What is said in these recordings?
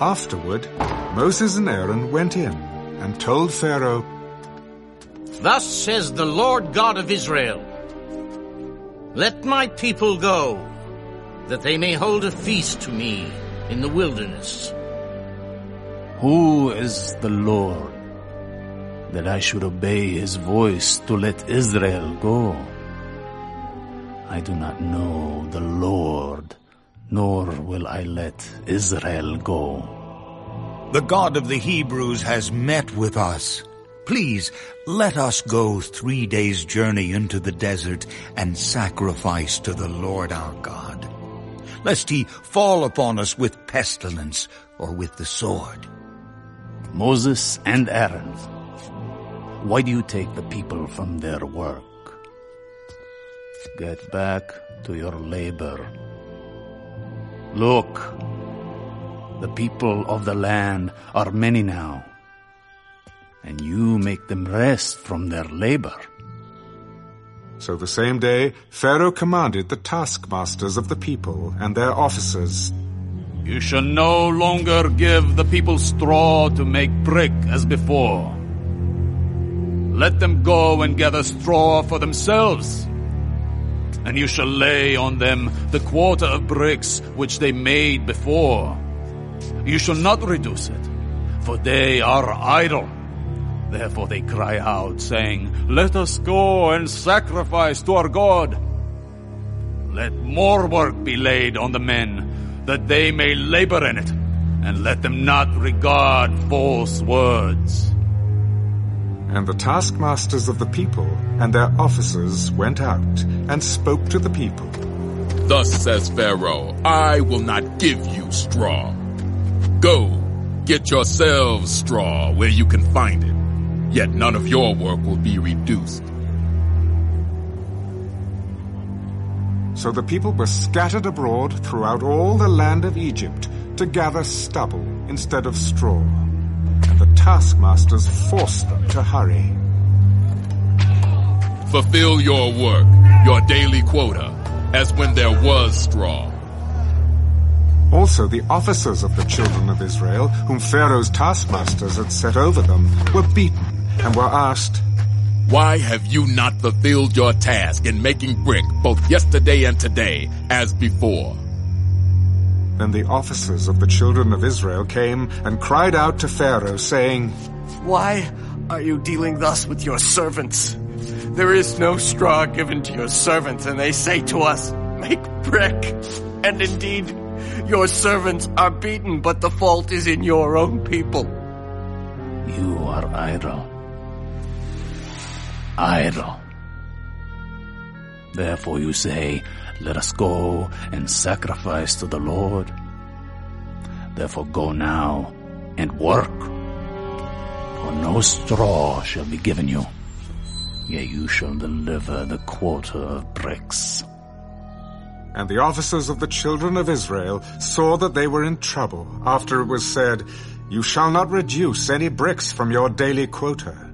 Afterward, Moses and Aaron went in and told Pharaoh, Thus says the Lord God of Israel, Let my people go, that they may hold a feast to me in the wilderness. Who is the Lord, that I should obey his voice to let Israel go? I do not know the Lord, nor will I let Israel go. The God of the Hebrews has met with us. Please, let us go three days' journey into the desert and sacrifice to the Lord our God, lest he fall upon us with pestilence or with the sword. Moses and Aaron, why do you take the people from their work? Get back to your labor. Look, the people of the land are many now, and you make them rest from their labor. So the same day, Pharaoh commanded the taskmasters of the people and their officers, You shall no longer give the people straw to make brick as before. Let them go and gather straw for themselves. And you shall lay on them the quarter of bricks which they made before. You shall not reduce it, for they are idle. Therefore they cry out, saying, Let us go and sacrifice to our God. Let more work be laid on the men, that they may labor in it, and let them not regard false words. And the taskmasters of the people and their officers went out and spoke to the people. Thus says Pharaoh, I will not give you straw. Go, get yourselves straw where you can find it, yet none of your work will be reduced. So the people were scattered abroad throughout all the land of Egypt to gather stubble instead of straw. Taskmasters forced them to hurry. Fulfill your work, your daily quota, as when there was straw. Also the officers of the children of Israel, whom Pharaoh's taskmasters had set over them, were beaten and were asked, Why have you not fulfilled your task in making brick both yesterday and today, as before? Then the officers of the children of Israel came and cried out to Pharaoh, saying, Why are you dealing thus with your servants? There is no straw given to your servants, and they say to us, Make brick. And indeed, your servants are beaten, but the fault is in your own people. You are idle. Idle. Therefore you say, Let us go and sacrifice to the Lord. Therefore go now and work. For no straw shall be given you. Yea, you shall deliver the quarter of bricks. And the officers of the children of Israel saw that they were in trouble after it was said, You shall not reduce any bricks from your daily quota.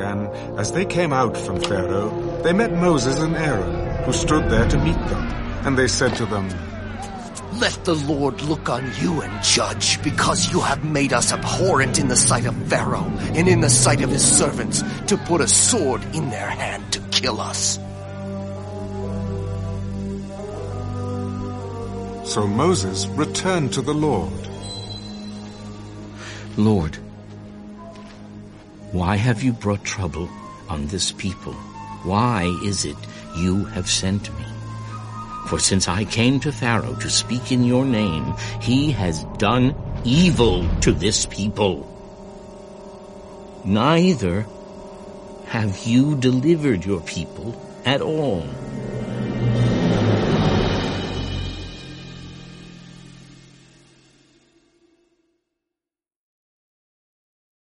Then, as they came out from Pharaoh, they met Moses and Aaron, who stood there to meet them. And they said to them, Let the Lord look on you and judge, because you have made us abhorrent in the sight of Pharaoh and in the sight of his servants, to put a sword in their hand to kill us. So Moses returned to the Lord. Lord, why have you brought trouble on this people? Why is it you have sent me? For since I came to Pharaoh to speak in your name, he has done evil to this people. Neither have you delivered your people at all.